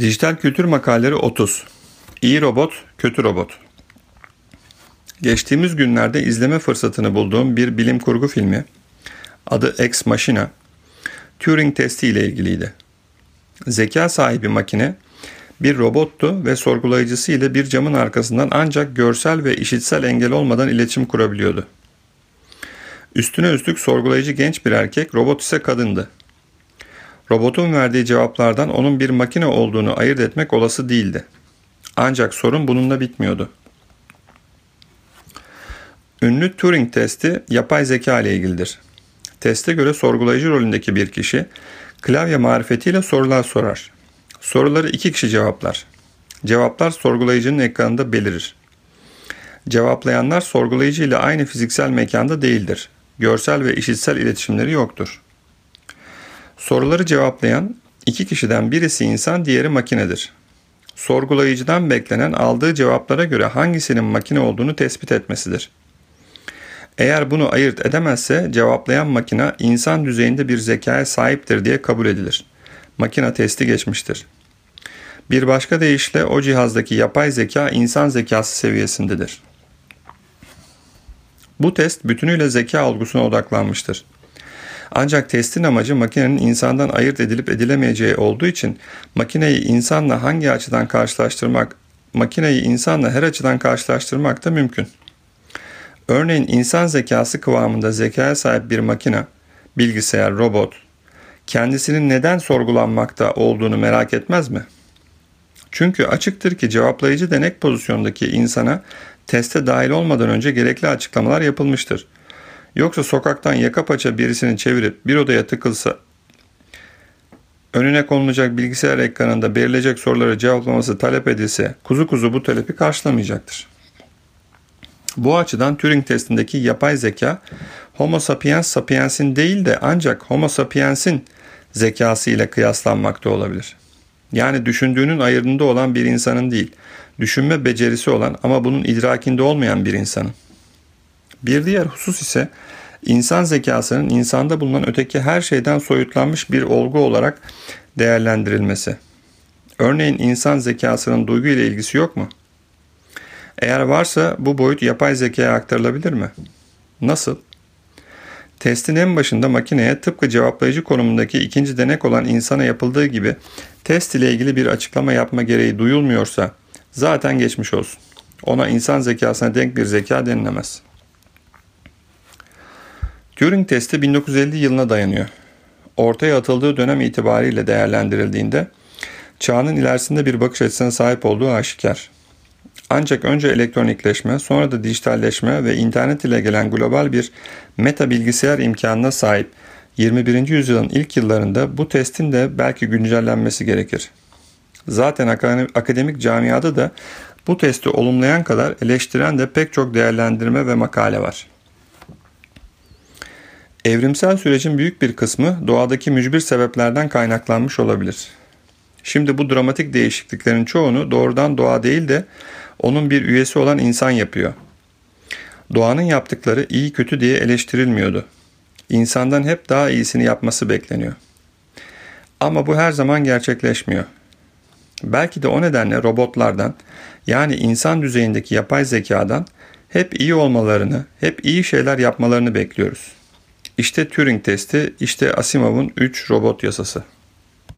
Dijital Kültür Makaleleri 30 İyi Robot, Kötü Robot Geçtiğimiz günlerde izleme fırsatını bulduğum bir bilim kurgu filmi adı Ex Machina Turing testi ile ilgiliydi. Zeka sahibi makine bir robottu ve sorgulayıcısı ile bir camın arkasından ancak görsel ve işitsel engel olmadan iletişim kurabiliyordu. Üstüne üstlük sorgulayıcı genç bir erkek, robot ise kadındı. Robotun verdiği cevaplardan onun bir makine olduğunu ayırt etmek olası değildi. Ancak sorun bununla bitmiyordu. Ünlü Turing testi yapay zeka ile ilgilidir. Teste göre sorgulayıcı rolündeki bir kişi klavye marifetiyle sorular sorar. Soruları iki kişi cevaplar. Cevaplar sorgulayıcının ekranında belirir. Cevaplayanlar sorgulayıcı ile aynı fiziksel mekanda değildir. Görsel ve işitsel iletişimleri yoktur. Soruları cevaplayan iki kişiden birisi insan, diğeri makinedir. Sorgulayıcıdan beklenen aldığı cevaplara göre hangisinin makine olduğunu tespit etmesidir. Eğer bunu ayırt edemezse cevaplayan makine insan düzeyinde bir zekaya sahiptir diye kabul edilir. Makine testi geçmiştir. Bir başka deyişle o cihazdaki yapay zeka insan zekası seviyesindedir. Bu test bütünüyle zeka olgusuna odaklanmıştır. Ancak testin amacı makinenin insandan ayırt edilip edilemeyeceği olduğu için makineyi insanla hangi açıdan karşılaştırmak, makineyi insanla her açıdan karşılaştırmak da mümkün. Örneğin insan zekası kıvamında zekaya sahip bir makine, bilgisayar, robot, kendisinin neden sorgulanmakta olduğunu merak etmez mi? Çünkü açıktır ki cevaplayıcı denek pozisyondaki insana teste dahil olmadan önce gerekli açıklamalar yapılmıştır. Yoksa sokaktan yaka paça birisini çevirip bir odaya tıkılsa önüne konulacak bilgisayar ekranında verilecek soruları cevaplaması talep edilse kuzu kuzu bu talebi karşılamayacaktır. Bu açıdan Turing testindeki yapay zeka Homo sapiens sapiensin değil de ancak Homo sapiensin zekası ile kıyaslanmakta olabilir. Yani düşündüğünün ayırdığında olan bir insanın değil, düşünme becerisi olan ama bunun idrakinde olmayan bir insanın. Bir diğer husus ise insan zekasının insanda bulunan öteki her şeyden soyutlanmış bir olgu olarak değerlendirilmesi. Örneğin insan zekasının duygu ile ilgisi yok mu? Eğer varsa bu boyut yapay zekaya aktarılabilir mi? Nasıl? Testin en başında makineye tıpkı cevaplayıcı konumundaki ikinci denek olan insana yapıldığı gibi test ile ilgili bir açıklama yapma gereği duyulmuyorsa zaten geçmiş olsun. Ona insan zekasına denk bir zeka denilemez. Turing testi 1950 yılına dayanıyor. Ortaya atıldığı dönem itibariyle değerlendirildiğinde çağının ilerisinde bir bakış açısına sahip olduğu aşikar. Ancak önce elektronikleşme, sonra da dijitalleşme ve internet ile gelen global bir meta bilgisayar imkanına sahip 21. yüzyılın ilk yıllarında bu testin de belki güncellenmesi gerekir. Zaten akademik camiada da bu testi olumlayan kadar eleştiren de pek çok değerlendirme ve makale var. Evrimsel sürecin büyük bir kısmı doğadaki mücbir sebeplerden kaynaklanmış olabilir. Şimdi bu dramatik değişikliklerin çoğunu doğrudan doğa değil de onun bir üyesi olan insan yapıyor. Doğanın yaptıkları iyi kötü diye eleştirilmiyordu. İnsandan hep daha iyisini yapması bekleniyor. Ama bu her zaman gerçekleşmiyor. Belki de o nedenle robotlardan yani insan düzeyindeki yapay zekadan hep iyi olmalarını, hep iyi şeyler yapmalarını bekliyoruz. İşte Turing testi, işte Asimov'un 3 robot yasası.